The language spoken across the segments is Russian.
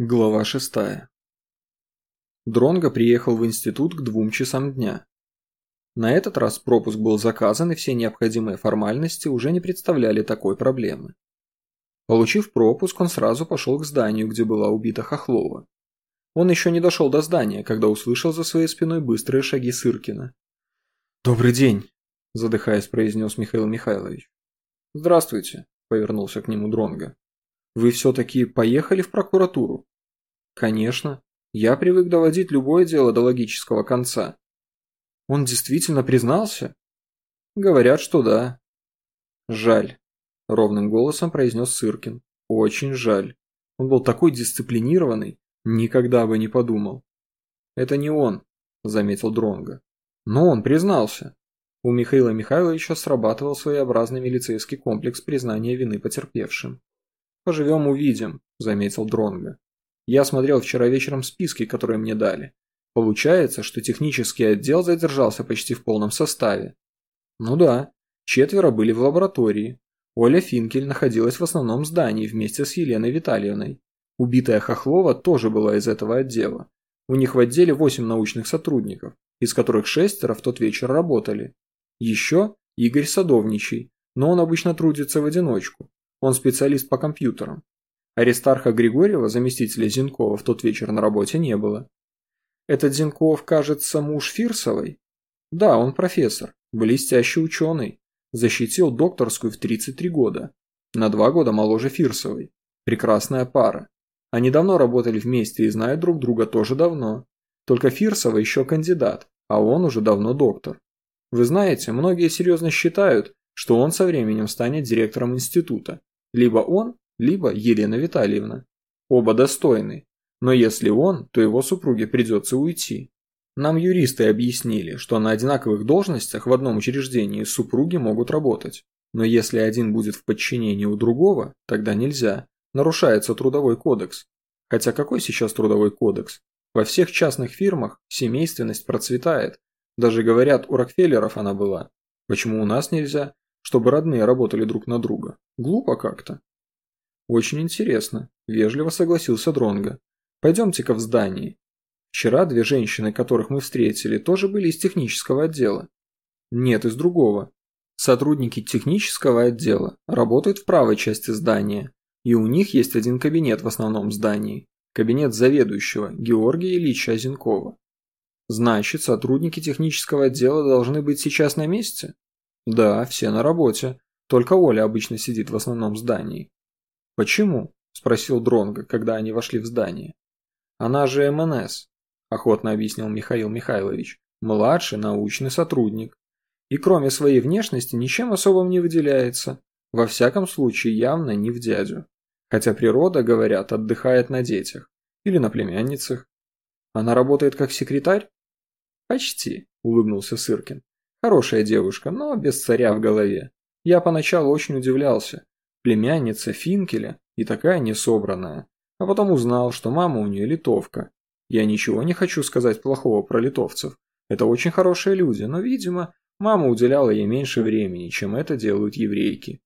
Глава шестая. Дронго приехал в институт к двум часам дня. На этот раз пропуск был заказан, и все необходимые формальности уже не представляли такой проблемы. Получив пропуск, он сразу пошел к зданию, где была убита Хохлова. Он еще не дошел до здания, когда услышал за своей спиной быстрые шаги Сыркина. «Добрый день», – задыхаясь, произнес Михаил Михайлович. «Здравствуйте», – повернулся к нему Дронго. «Вы все-таки поехали в прокуратуру?» Конечно. Я привык доводить любое дело до логического конца. Он действительно признался? Говорят, что да. Жаль. Ровным голосом произнес Сыркин. Очень жаль. Он был такой дисциплинированный, никогда бы не подумал. Это не он, заметил Дронга. Но он признался. У Михаила Михайловича срабатывал своеобразный милицейский комплекс признания вины потерпевшим. «Поживем увидим», – заметил Дронга. Я смотрел вчера вечером списки, которые мне дали. Получается, что технический отдел задержался почти в полном составе. Ну да, четверо были в лаборатории. Оля Финкель находилась в основном здании вместе с Еленой Витальевной. Убитая Хохлова тоже была из этого отдела. У них в отделе восемь научных сотрудников, из которых шестеро в тот вечер работали. Еще Игорь Садовничий, но он обычно трудится в одиночку. Он специалист по компьютерам. Аристарха Григорьева, заместителя Зинкова, в тот вечер на работе не было. Этот Зинков, кажется, муж Фирсовой? Да, он профессор, блестящий ученый. Защитил докторскую в 33 года. На два года моложе Фирсовой. Прекрасная пара. Они давно работали вместе и знают друг друга тоже давно. Только Фирсова еще кандидат, а он уже давно доктор. Вы знаете, многие серьезно считают, что он со временем станет директором института. Либо он, либо Елена Витальевна. Оба достойны, но если он, то его супруге придется уйти. Нам юристы объяснили, что на одинаковых должностях в одном учреждении супруги могут работать. Но если один будет в подчинении у другого, тогда нельзя. Нарушается трудовой кодекс. Хотя какой сейчас трудовой кодекс? Во всех частных фирмах семейственность процветает. Даже говорят, у Рокфеллеров она была. Почему у нас нельзя? Чтобы родные работали друг на друга. Глупо как-то. «Очень интересно», – вежливо согласился Дронго. «Пойдемте-ка в здание. Вчера две женщины, которых мы встретили, тоже были из технического отдела». «Нет, из другого. Сотрудники технического отдела работают в правой части здания, и у них есть один кабинет в основном здании. Кабинет заведующего Георгия Ильича Зинкова. Значит, сотрудники технического отдела должны быть сейчас на месте? Да, все на работе. Только Оля обычно сидит в основном здании. «Почему?» – спросил Дронго, когда они вошли в здание. «Она же МНС», – охотно объяснил Михаил Михайлович. «Младший научный сотрудник. И кроме своей внешности ничем особым не выделяется. Во всяком случае, явно не в дядю. Хотя природа, говорят, отдыхает на детях. Или на племянницах. Она работает как секретарь? Почти, улыбнулся Сыркин. Хорошая девушка, но без царя в голове. Я поначалу очень удивлялся племянница Финкеля и такая несобранная. А потом узнал, что мама у нее литовка. Я ничего не хочу сказать плохого про литовцев. Это очень хорошие люди, но, видимо, мама уделяла ей меньше времени, чем это делают еврейки.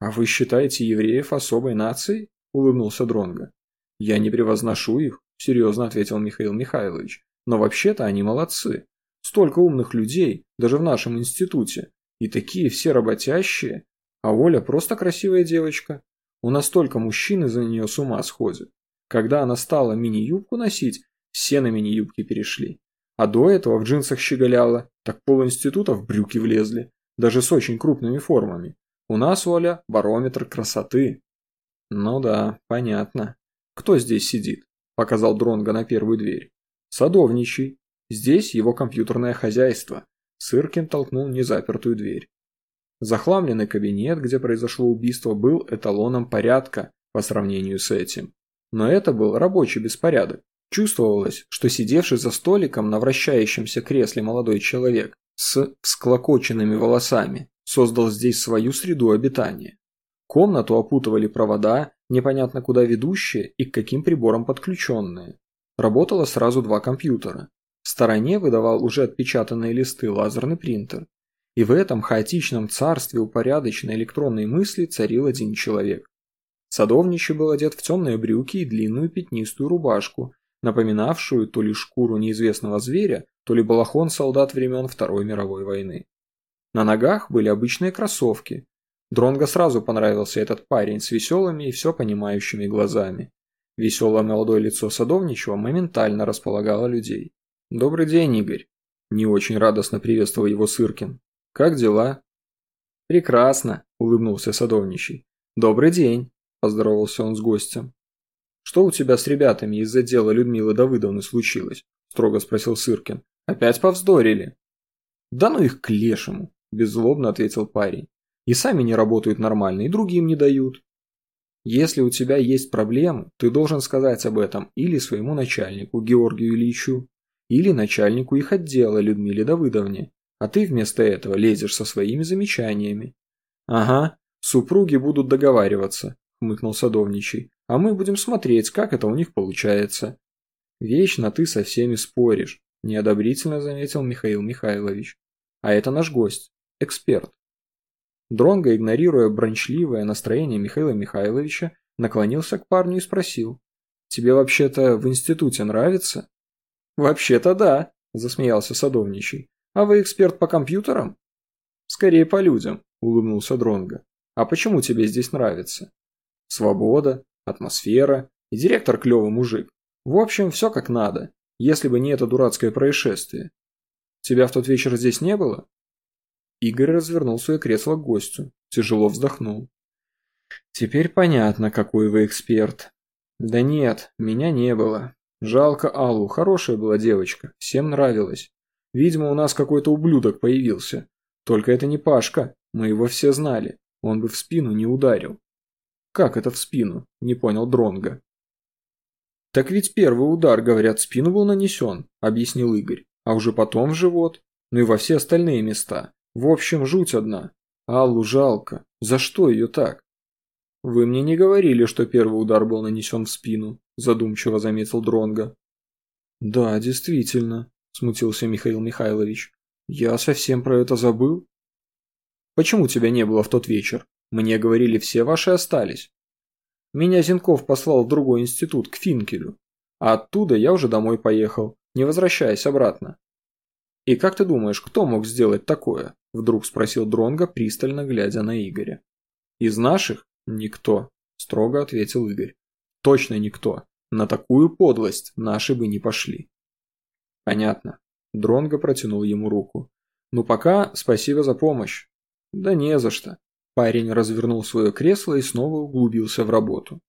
«А вы считаете евреев особой нацией?» – улыбнулся Дронго. «Я не превозношу их», – серьезно ответил Михаил Михайлович. «Но вообще-то они молодцы. Столько умных людей, даже в нашем институте. И такие все работящие. А Оля просто красивая девочка. У нас столько мужчин из-за нее с ума сходят. Когда она стала мини-юбку носить, все на мини-юбки перешли. А до этого в джинсах щеголяла, так пол института в брюки влезли, даже с очень крупными формами. У нас, Оля, барометр красоты. Ну да, понятно. Кто здесь сидит? Показал Дронга на первую дверь. Садовничий. Здесь его компьютерное хозяйство. Сыркин толкнул незапертую дверь. Захламленный кабинет, где произошло убийство, был эталоном порядка по сравнению с этим. Но это был рабочий беспорядок. Чувствовалось, что сидевший за столиком на вращающемся кресле молодой человек с всклокоченными волосами создал здесь свою среду обитания. Комнату опутывали провода, непонятно куда ведущие и к каким приборам подключенные. Работало сразу два компьютера. Стороне выдавал уже отпечатанные листы лазерный принтер, и в этом хаотичном царстве упорядоченной электронной мысли царил один человек. Садовничий был одет в темные брюки и длинную пятнистую рубашку, напоминавшую то ли шкуру неизвестного зверя, то ли балахон солдат времен Второй мировой войны. На ногах были обычные кроссовки. Дронго сразу понравился этот парень с веселыми и все понимающими глазами. Веселое молодое лицо Садовничего моментально располагало людей. «Добрый день, Игорь!» Не очень радостно приветствовал его Сыркин. «Как дела?» «Прекрасно!» – улыбнулся Садовничий. «Добрый день!» – поздоровался он с гостем. «Что у тебя с ребятами из-за дела Людмилы Давыдовны случилось?» – строго спросил Сыркин. «Опять повздорили?» «Да ну их к лешему!» – беззлобно ответил парень. «И сами не работают нормально, и другим не дают. Если у тебя есть проблемы, ты должен сказать об этом или своему начальнику Георгию Ильичу, или начальнику их отдела Людмиле Давыдовне, а ты вместо этого лезешь со своими замечаниями. Ага, супруги будут договариваться, хмыкнул садовничий, а мы будем смотреть, как это у них получается. Вечно ты со всеми споришь, неодобрительно заметил Михаил Михайлович. А это наш гость, эксперт. Дронго, игнорируя брончливое настроение Михаила Михайловича, наклонился к парню и спросил. «Тебе вообще-то в институте нравится?» «Вообще-то да», – засмеялся садовничий. «А вы эксперт по компьютерам?» «Скорее по людям», – улыбнулся Дронго. «А почему тебе здесь нравится?» «Свобода, атмосфера и директор клевый мужик. В общем, все как надо, если бы не это дурацкое происшествие. Тебя в тот вечер здесь не было?» Игорь развернул свое кресло к гостю, тяжело вздохнул. «Теперь понятно, какой вы эксперт. Да нет, меня не было. Жалко Аллу, хорошая была девочка, всем нравилась. Видимо, у нас какой-то ублюдок появился. Только это не Пашка, мы его все знали, он бы в спину не ударил. Как это в спину? Не понял Дронга. Так ведь первый удар, говорят, в спину был нанесен, объяснил Игорь, а уже потом в живот, ну и во все остальные места. В общем, жуть одна. Аллу жалко. За что ее так? Вы мне не говорили, что первый удар был нанесен в спину задумчиво заметил Дронга. Да, действительно, смутился Михаил Михайлович. Я совсем про это забыл. Почему тебя не было в тот вечер? Мне говорили, все ваши остались. Меня Зинков послал в другой институт, к Финкелю. А оттуда я уже домой поехал, не возвращаясь обратно. И как ты думаешь, кто мог сделать такое? Вдруг спросил Дронга, пристально глядя на Игоря. Из наших? Никто, строго ответил Игорь. Точно никто. На такую подлость наши бы не пошли. Понятно. Дронго протянул ему руку. Ну пока спасибо за помощь. Да не за что. Парень развернул свое кресло и снова углубился в работу.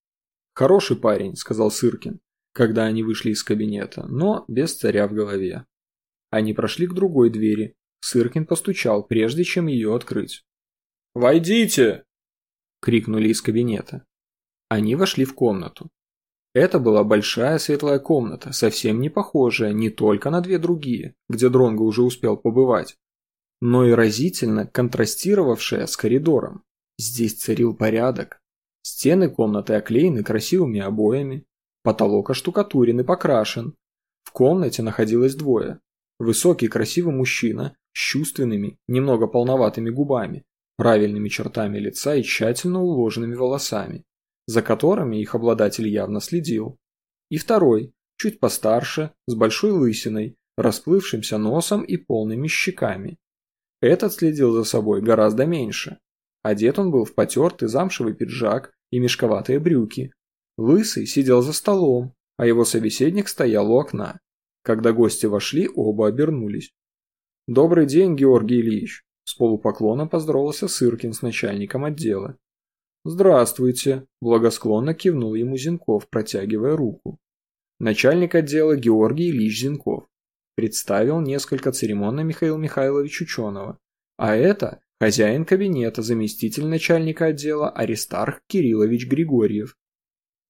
Хороший парень, сказал Сыркин, когда они вышли из кабинета, но без царя в голове. Они прошли к другой двери. Сыркин постучал, прежде чем ее открыть. «Войдите!» – крикнули из кабинета. Они вошли в комнату. Это была большая светлая комната, совсем не похожая не только на две другие, где Дронго уже успел побывать, но и разительно контрастировавшая с коридором. Здесь царил порядок. Стены комнаты оклеены красивыми обоями, потолок оштукатурен и покрашен. В комнате находилось двое. Высокий красивый мужчина с чувственными, немного полноватыми губами, правильными чертами лица и тщательно уложенными волосами за которыми их обладатель явно следил. И второй, чуть постарше, с большой лысиной, расплывшимся носом и полными щеками. Этот следил за собой гораздо меньше. Одет он был в потертый замшевый пиджак и мешковатые брюки. Лысый сидел за столом, а его собеседник стоял у окна. Когда гости вошли, оба обернулись. «Добрый день, Георгий Ильич!» С полупоклона поздоровался Сыркин с начальником отдела. «Здравствуйте», – благосклонно кивнул ему Зинков, протягивая руку. Начальник отдела Георгий Ильич Зинков. Представил несколько церемонно Михаил Михайлович Ученого. А это хозяин кабинета, заместитель начальника отдела Аристарх Кириллович Григорьев.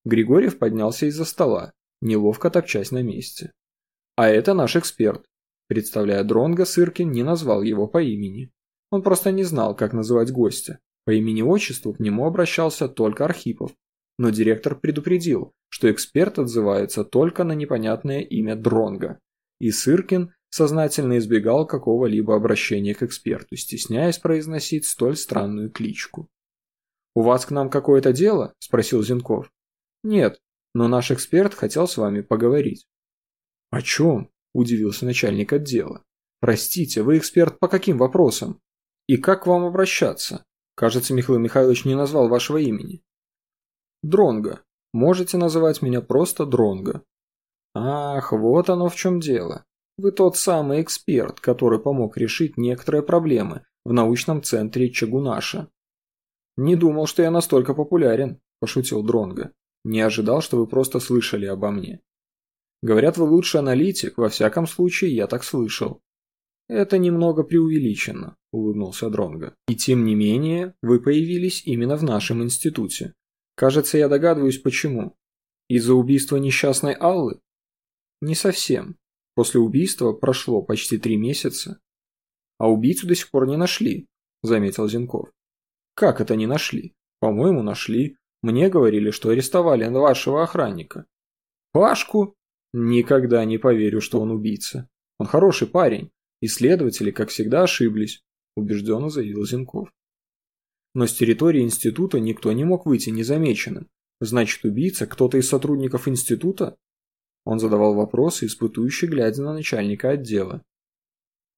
Григорьев поднялся из-за стола, неловко топчась на месте. А это наш эксперт. Представляя Дронга, Сыркин не назвал его по имени. Он просто не знал, как называть гостя. По имени-отчеству к нему обращался только Архипов, но директор предупредил, что эксперт отзывается только на непонятное имя Дронга, и Сыркин сознательно избегал какого-либо обращения к эксперту, стесняясь произносить столь странную кличку. «У вас к нам какое-то дело?» – спросил Зинков. «Нет, но наш эксперт хотел с вами поговорить». «О чем?» – удивился начальник отдела. «Простите, вы эксперт по каким вопросам? И как к вам обращаться? Кажется, Михаил Михайлович не назвал вашего имени». «Дронго. Можете называть меня просто Дронго». «Ах, вот оно в чем дело. Вы тот самый эксперт, который помог решить некоторые проблемы в научном центре Чагунаша». «Не думал, что я настолько популярен», – пошутил Дронго. «Не ожидал, что вы просто слышали обо мне». «Говорят, вы лучший аналитик, во всяком случае, я так слышал». «Это немного преувеличено», – улыбнулся Дронго. «И тем не менее, вы появились именно в нашем институте. Кажется, я догадываюсь, почему. Из-за убийства несчастной Аллы?» «Не совсем. После убийства прошло почти три месяца. А убийцу до сих пор не нашли», – заметил Зинков. «Как это не нашли? По-моему, нашли. Мне говорили, что арестовали вашего охранника». «Пашку?» «Никогда не поверю, что он убийца. Он хороший парень. Исследователи, как всегда, ошиблись», – убежденно заявил Зинков. Но с территории института никто не мог выйти незамеченным. Значит, убийца кто-то из сотрудников института? Он задавал вопросы, испытующий, глядя на начальника отдела.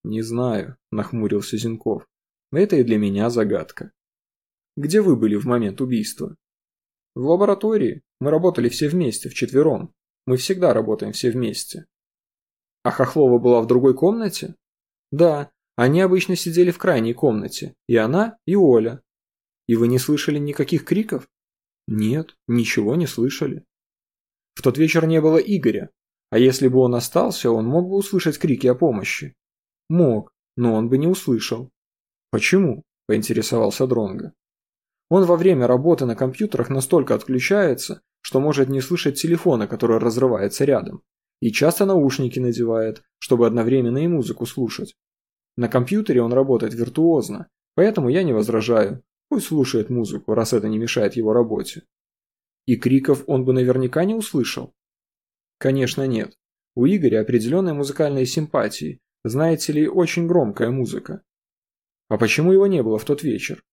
«Не знаю», – нахмурился Зинков. «Это и для меня загадка». «Где вы были в момент убийства?» «В лаборатории. Мы работали все вместе, вчетвером. Мы всегда работаем все вместе». «А Хохлова была в другой комнате?» Да, они обычно сидели в крайней комнате, и она, и Оля. И вы не слышали никаких криков? Нет, ничего не слышали. В тот вечер не было Игоря, а если бы он остался, он мог бы услышать крики о помощи. Мог, но он бы не услышал. Почему? поинтересовался Дронго. Он во время работы на компьютерах настолько отключается, что может не слышать телефона, который разрывается рядом и часто наушники надевает, чтобы одновременно и музыку слушать. На компьютере он работает виртуозно, поэтому я не возражаю, пусть слушает музыку, раз это не мешает его работе. И криков он бы наверняка не услышал? Конечно нет. У Игоря определенные музыкальные симпатии, знаете ли, очень громкая музыка. А почему его не было в тот вечер?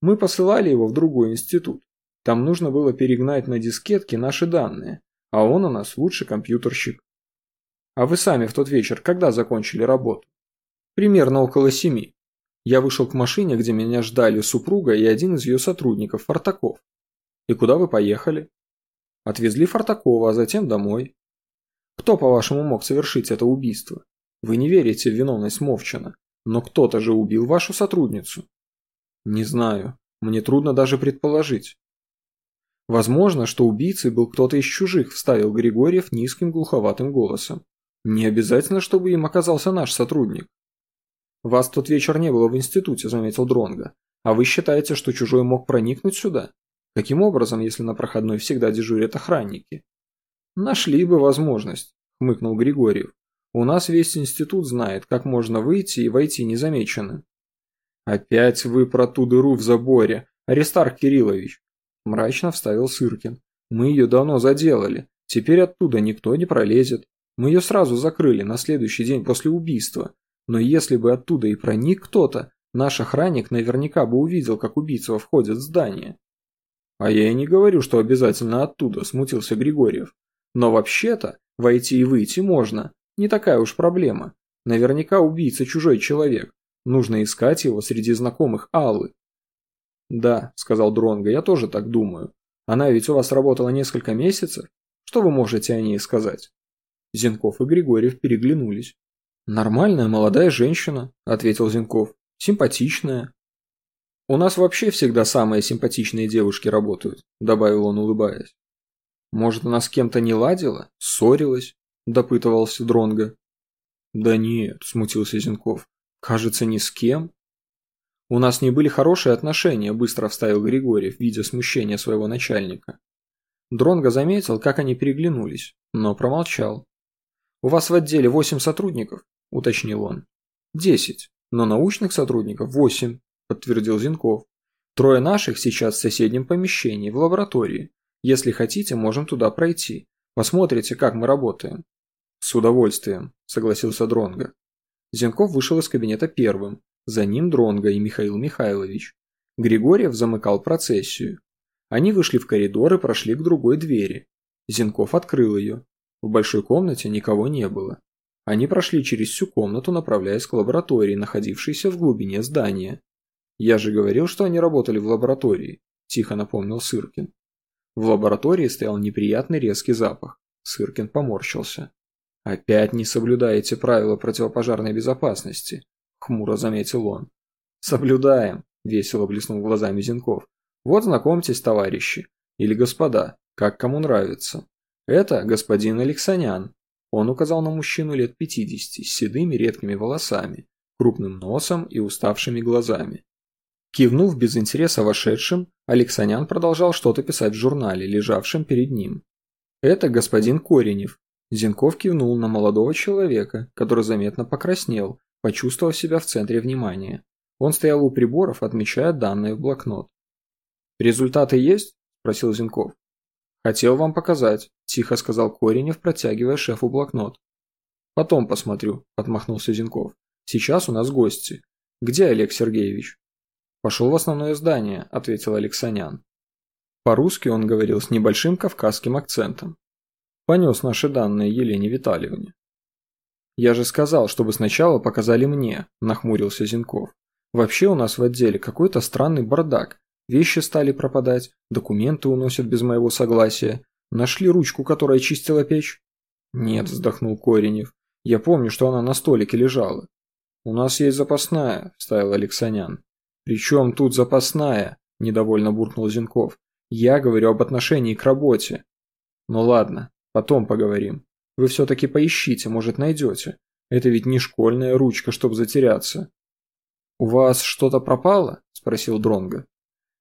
Мы посылали его в другой институт. Там нужно было перегнать на дискетки наши данные, а он у нас лучший компьютерщик. А вы сами в тот вечер когда закончили работу? Примерно около семи. Я вышел к машине, где меня ждали супруга и один из ее сотрудников, Фартаков. И куда вы поехали? Отвезли Фартакова, а затем домой. Кто, по-вашему, мог совершить это убийство? Вы не верите в виновность Мовчана, но кто-то же убил вашу сотрудницу. Не знаю, мне трудно даже предположить. Возможно, что убийцей был кто-то из чужих, вставил Григорьев низким глуховатым голосом. Не обязательно, чтобы им оказался наш сотрудник. Вас тот вечер не было в институте, заметил Дронга. А вы считаете, что чужой мог проникнуть сюда? Каким образом, если на проходной всегда дежурят охранники? Нашли бы возможность, хмыкнул Григорьев. У нас весь институт знает, как можно выйти и войти незамеченным. Опять вы про ту дыру в заборе, Аристарх Кириллович. Мрачно вставил Сыркин. Мы ее давно заделали. Теперь оттуда никто не пролезет. Мы ее сразу закрыли на следующий день после убийства. Но если бы оттуда и проник кто-то, наш охранник наверняка бы увидел, как убийца входит в здание. А я и не говорю, что обязательно оттуда, смутился Григорьев. Но вообще-то, войти и выйти можно. Не такая уж проблема. Наверняка убийца чужой человек. Нужно искать его среди знакомых Аллы. «Да», – сказал Дронго, – «я тоже так думаю. Она ведь у вас работала несколько месяцев. Что вы можете о ней сказать?» Зенков и Григорьев переглянулись. «Нормальная молодая женщина», – ответил Зенков. «Симпатичная». «У нас вообще всегда самые симпатичные девушки работают», – добавил он, улыбаясь. «Может, она с кем-то не ладила? Ссорилась?» – допытывался Дронго. «Да нет», – смутился Зенков. «Кажется, ни с кем. «У нас не были хорошие отношения», – быстро вставил Григорьев, видя смущение своего начальника. Дронго заметил, как они переглянулись, но промолчал. «У вас в отделе восемь сотрудников?» – уточнил он. «Десять, но научных сотрудников восемь», – подтвердил Зинков. «Трое наших сейчас в соседнем помещении, в лаборатории. Если хотите, можем туда пройти. Посмотрите, как мы работаем». «С удовольствием», – согласился Дронго. Зинков вышел из кабинета первым, за ним Дронго и Михаил Михайлович. Григорьев замыкал процессию. Они вышли в коридор и прошли к другой двери. Зенков открыл ее. В большой комнате никого не было. Они прошли через всю комнату, направляясь к лаборатории, находившейся в глубине здания. «Я же говорил, что они работали в лаборатории», – тихо напомнил Сыркин. В лаборатории стоял неприятный резкий запах. Сыркин поморщился. «Опять не соблюдаете правила противопожарной безопасности», – хмуро заметил он. «Соблюдаем», – весело блеснул глазами Зенков. «Вот знакомьтесь, товарищи, или господа, как кому нравится. Это господин Алексанян». Он указал на мужчину лет пятидесяти с седыми редкими волосами, крупным носом и уставшими глазами. Кивнув без интереса вошедшим, Алексанян продолжал что-то писать в журнале, лежавшем перед ним. «Это господин Коренев». Зенков кивнул на молодого человека, который заметно покраснел, почувствовав себя в центре внимания. Он стоял у приборов, отмечая данные в блокнот. «Результаты есть?» – спросил Зенков. «Хотел вам показать», – тихо сказал Коренев, протягивая шефу блокнот. «Потом посмотрю», – отмахнулся Зенков. «Сейчас у нас гости. Где Олег Сергеевич?» «Пошел в основное здание», – ответил Алексанян. По-русски он говорил с небольшим кавказским акцентом. Понес наши данные Елене Витальевне. «Я же сказал, чтобы сначала показали мне», – нахмурился Зинков. «Вообще у нас в отделе какой-то странный бардак. Вещи стали пропадать, документы уносят без моего согласия. Нашли ручку, которая чистила печь?» «Нет», – вздохнул Коренев. «Я помню, что она на столике лежала». «У нас есть запасная», – вставил Алексанян. «Причем тут запасная?» – недовольно буркнул Зинков. «Я говорю об отношении к работе». «Ну ладно, потом поговорим. Вы все-таки поищите, может найдете. Это ведь не школьная ручка, чтобы затеряться». «У вас что-то пропало?» – спросил Дронга.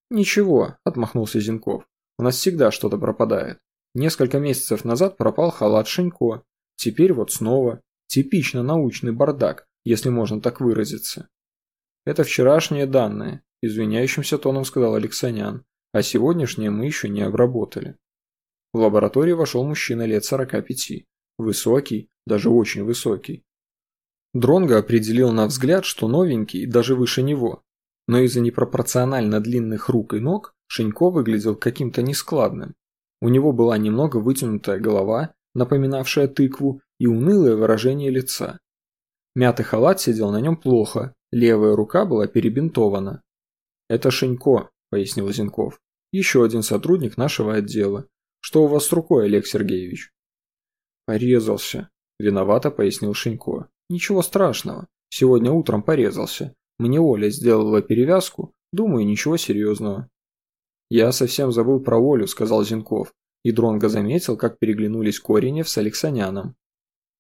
«Ничего», – отмахнулся Зинков. «У нас всегда что-то пропадает. Несколько месяцев назад пропал халат Шенько. Теперь вот снова. Типично научный бардак, если можно так выразиться. «Это вчерашние данные», – извиняющимся тоном сказал Алексанян, «а сегодняшние мы еще не обработали». В лабораторию вошел мужчина лет 45, высокий, даже очень высокий. Дронго определил на взгляд, что новенький даже выше него, но из-за непропорционально длинных рук и ног Шенько выглядел каким-то нескладным. У него была немного вытянутая голова, напоминавшая тыкву, и унылое выражение лица. Мятый халат сидел на нем плохо, Левая рука была перебинтована. «Это Шенько», – пояснил Зинков. «Еще один сотрудник нашего отдела. Что у вас с рукой, Олег Сергеевич?» «Порезался», – виновато пояснил Шенько. «Ничего страшного. Сегодня утром порезался. Мне Оля сделала перевязку. Думаю, ничего серьезного». «Я совсем забыл про Олю», – сказал Зинков. И Дронго заметил, как переглянулись Коренев с Алексаняном.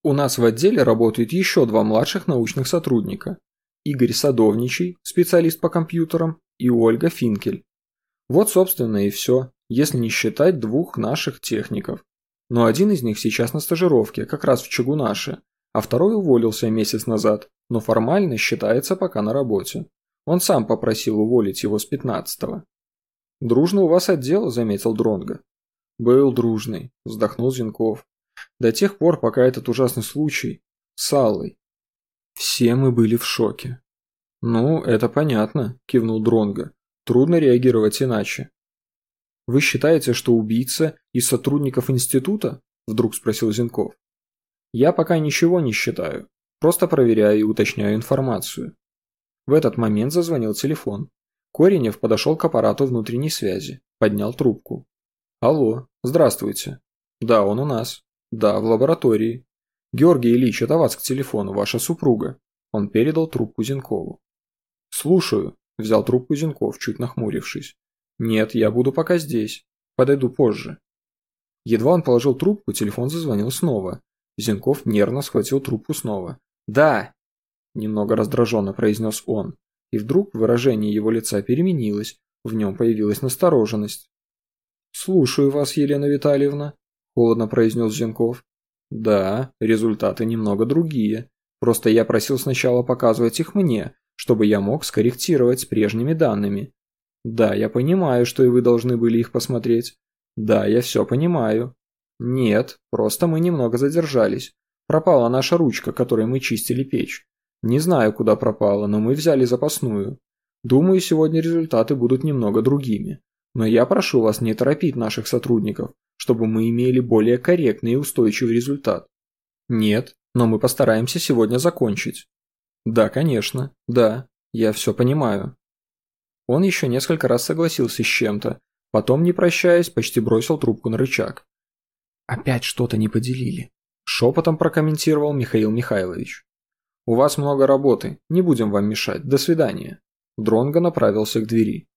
«У нас в отделе работают еще два младших научных сотрудника. Игорь Садовничий, специалист по компьютерам, и Ольга Финкель. Вот, собственно, и все, если не считать двух наших техников. Но один из них сейчас на стажировке, как раз в Чугунаше, а второй уволился месяц назад, но формально считается пока на работе. Он сам попросил уволить его с 15-го. «Дружно у вас отдел», – заметил Дронга. «Был дружный», – вздохнул Зинков. «До тех пор, пока этот ужасный случай с Аллой. Все мы были в шоке. «Ну, это понятно», – кивнул Дронго. «Трудно реагировать иначе». «Вы считаете, что убийца из сотрудников института?» – вдруг спросил Зинков. «Я пока ничего не считаю. Просто проверяю и уточняю информацию». В этот момент зазвонил телефон. Коренев подошел к аппарату внутренней связи, поднял трубку. «Алло, здравствуйте». «Да, он у нас». «Да, в лаборатории». «Георгий Ильич, это вас к телефону, ваша супруга». Он передал трубку Зинкову. «Слушаю», – взял трубку Зинков, чуть нахмурившись. «Нет, я буду пока здесь. Подойду позже». Едва он положил трубку, телефон зазвонил снова. Зинков нервно схватил трубку снова. «Да!» – немного раздраженно произнес он. И вдруг выражение его лица переменилось, в нем появилась настороженность. «Слушаю вас, Елена Витальевна», – холодно произнес Зинков. Да, результаты немного другие. Просто я просил сначала показывать их мне, чтобы я мог скорректировать с прежними данными. Да, я понимаю, что и вы должны были их посмотреть. Да, я все понимаю. Нет, просто мы немного задержались. Пропала наша ручка, которой мы чистили печь. Не знаю, куда пропала, но мы взяли запасную. Думаю, сегодня результаты будут немного другими. Но я прошу вас не торопить наших сотрудников, чтобы мы имели более корректный и устойчивый результат. Нет, но мы постараемся сегодня закончить. Да, конечно, да, я все понимаю. Он еще несколько раз согласился с чем-то, потом, не прощаясь, почти бросил трубку на рычаг. Опять что-то не поделили. Шепотом прокомментировал Михаил Михайлович. «У вас много работы, не будем вам мешать. До свидания». Дронго направился к двери.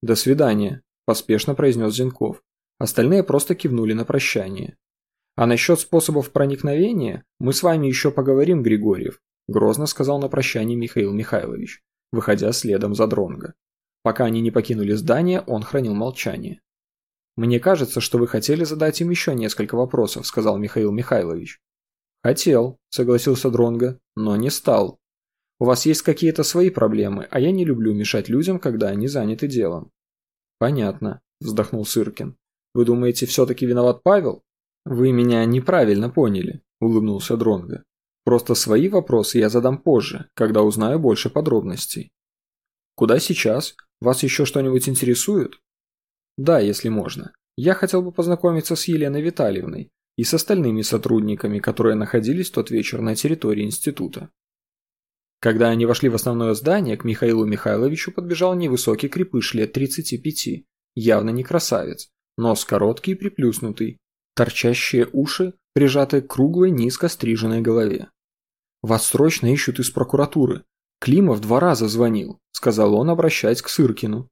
«До свидания», – поспешно произнес Зинков. Остальные просто кивнули на прощание. «А насчет способов проникновения мы с вами еще поговорим, Григорьев», – грозно сказал на прощание Михаил Михайлович, выходя следом за Дронго. Пока они не покинули здание, он хранил молчание. «Мне кажется, что вы хотели задать им еще несколько вопросов», – сказал Михаил Михайлович. «Хотел», – согласился Дронго, – «но не стал. У вас есть какие-то свои проблемы, а я не люблю мешать людям, когда они заняты делом». «Понятно», – вздохнул Сыркин. «Вы думаете, все-таки виноват Павел?» «Вы меня неправильно поняли», – улыбнулся Дронго. «Просто свои вопросы я задам позже, когда узнаю больше подробностей». «Куда сейчас? Вас еще что-нибудь интересует?» «Да, если можно. Я хотел бы познакомиться с Еленой Витальевной и с остальными сотрудниками, которые находились тот вечер на территории института». Когда они вошли в основное здание, к Михаилу Михайловичу подбежал невысокий крепыш лет 35, явно не красавец, нос короткий и приплюснутый, торчащие уши, прижатые к круглой низко стриженной голове. «Вас срочно ищут из прокуратуры. Климов два раза звонил», – сказал он, обращаясь к Сыркину.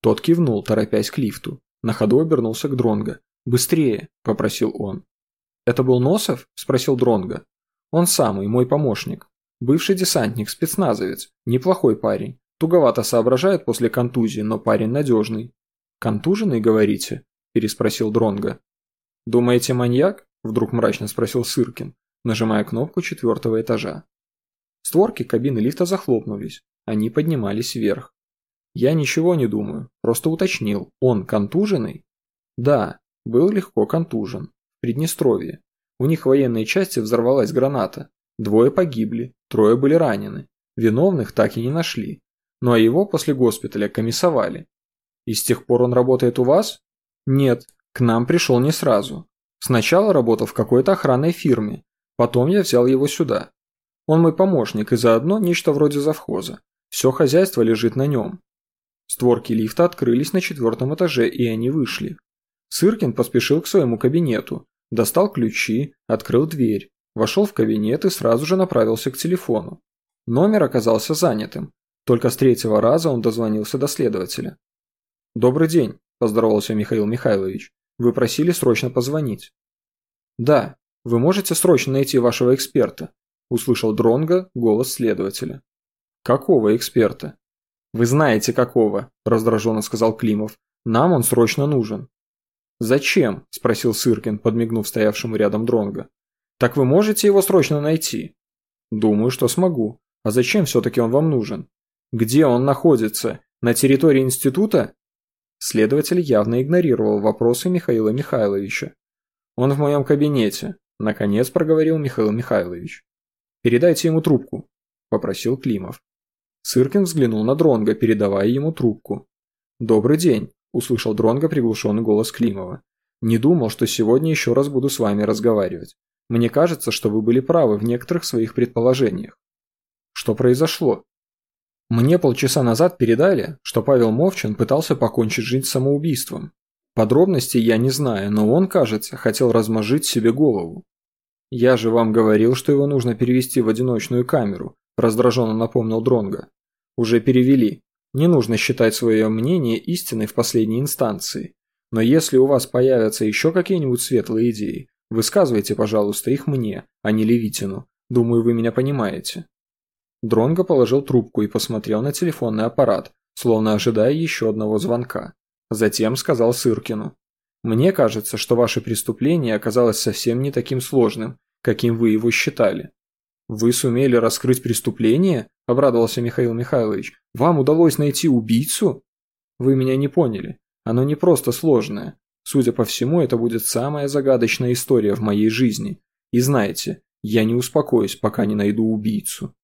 Тот кивнул, торопясь к лифту. На ходу обернулся к Дронго. «Быстрее!» – попросил он. «Это был Носов?» – спросил Дронго. «Он самый, мой помощник. Бывший десантник, спецназовец. Неплохой парень. Туговато соображает после контузии, но парень надежный. «Контуженный, говорите?» – переспросил Дронго. «Думаете, маньяк?» – вдруг мрачно спросил Сыркин, нажимая кнопку четвертого этажа. Створки кабины лифта захлопнулись. Они поднимались вверх. Я ничего не думаю, просто уточнил. Он контуженный? Да, был легко контужен. В Приднестровье. У них в военной части взорвалась граната. Двое погибли, трое были ранены. Виновных так и не нашли. Ну а его после госпиталя комиссовали. И с тех пор он работает у вас? Нет, к нам пришел не сразу. Сначала работал в какой-то охранной фирме, потом я взял его сюда. Он мой помощник и заодно нечто вроде завхоза. Все хозяйство лежит на нем. Створки лифта открылись на четвертом этаже, и они вышли. Сыркин поспешил к своему кабинету, достал ключи, открыл дверь, вошел в кабинет и сразу же направился к телефону. Номер оказался занятым. Только с третьего раза он дозвонился до следователя. «Добрый день», – поздоровался Михаил Михайлович. «Вы просили срочно позвонить». «Да, вы можете срочно найти вашего эксперта?» – услышал Дронга голос следователя. «Какого эксперта?» «Вы знаете, какого», – раздраженно сказал Климов. «Нам он срочно нужен». «Зачем?» – спросил Сыркин, подмигнув стоявшему рядом Дронга. «Так вы можете его срочно найти?» «Думаю, что смогу. А зачем все-таки он вам нужен? Где он находится? На территории института?» Следователь явно игнорировал вопросы Михаила Михайловича. «Он в моем кабинете», – наконец проговорил Михаил Михайлович. «Передайте ему трубку», – попросил Климов. Сыркин взглянул на Дронга, передавая ему трубку. «Добрый день», – услышал Дронга приглушенный голос Климова. «Не думал, что сегодня еще раз буду с вами разговаривать. Мне кажется, что вы были правы в некоторых своих предположениях». «Что произошло?» Мне полчаса назад передали, что Павел Мовчин пытался покончить жизнь самоубийством. Подробностей я не знаю, но он, кажется, хотел размажить себе голову. Я же вам говорил, что его нужно перевести в одиночную камеру, раздраженно напомнил Дронга. Уже перевели. Не нужно считать свое мнение истиной в последней инстанции. Но если у вас появятся еще какие-нибудь светлые идеи, высказывайте, пожалуйста, их мне, а не Левитину. Думаю, вы меня понимаете. Дронго положил трубку и посмотрел на телефонный аппарат, словно ожидая еще одного звонка. Затем сказал Сыркину. «Мне кажется, что ваше преступление оказалось совсем не таким сложным, каким вы его считали». «Вы сумели раскрыть преступление?» – обрадовался Михаил Михайлович. «Вам удалось найти убийцу?» «Вы меня не поняли. Оно не просто сложное. Судя по всему, это будет самая загадочная история в моей жизни. И знаете, я не успокоюсь, пока не найду убийцу».